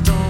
guess